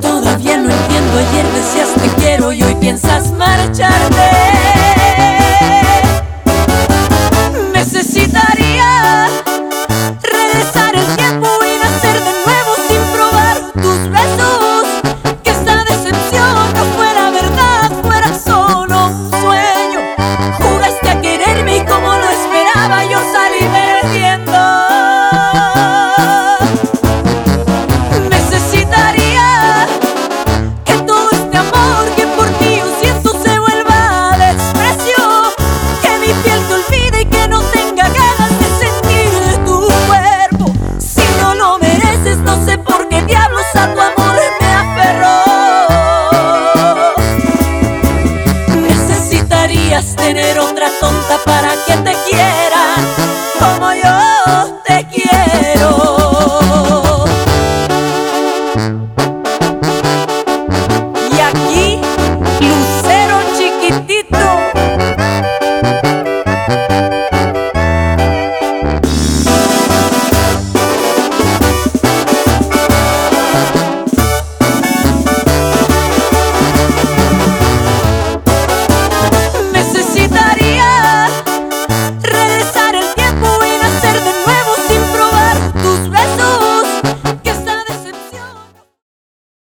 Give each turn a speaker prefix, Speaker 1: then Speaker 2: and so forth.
Speaker 1: Todavía no entiendo, ayer decías te quiero y hoy piensas marcharte. no sé por qué diablos a tu amor me aferró. Necesitarías tener otra tonta para que te quiera.